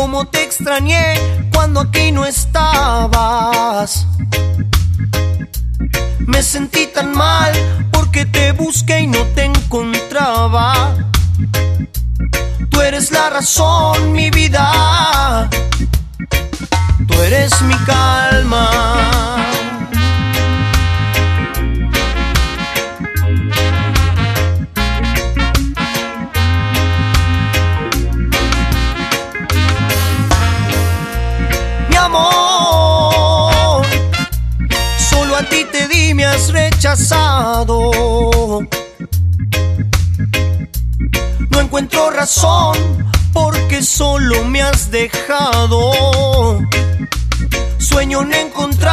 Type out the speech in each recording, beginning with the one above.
cómo te extrañé cuando aquí no estabas. Me sentí tan mal porque te busqué y no te encontraba. Tú eres la razón, mi vida. Tú eres mi calma. No encuentro razón porque solo me has dejado. Sueño en encontrarte,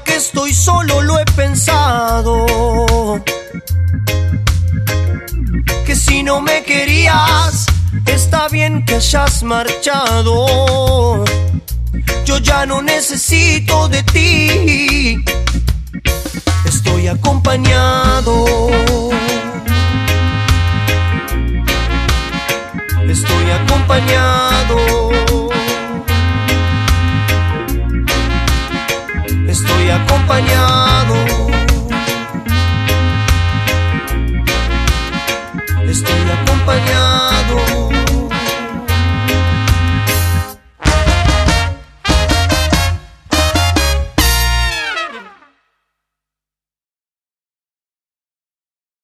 que estoy solo lo he pensado. Que si no me querías, está bien que hayas marchado. Yo ya no necesito de ti. Estoy acompañado. Estoy acompañado. Acompañado. Estoy acompañado.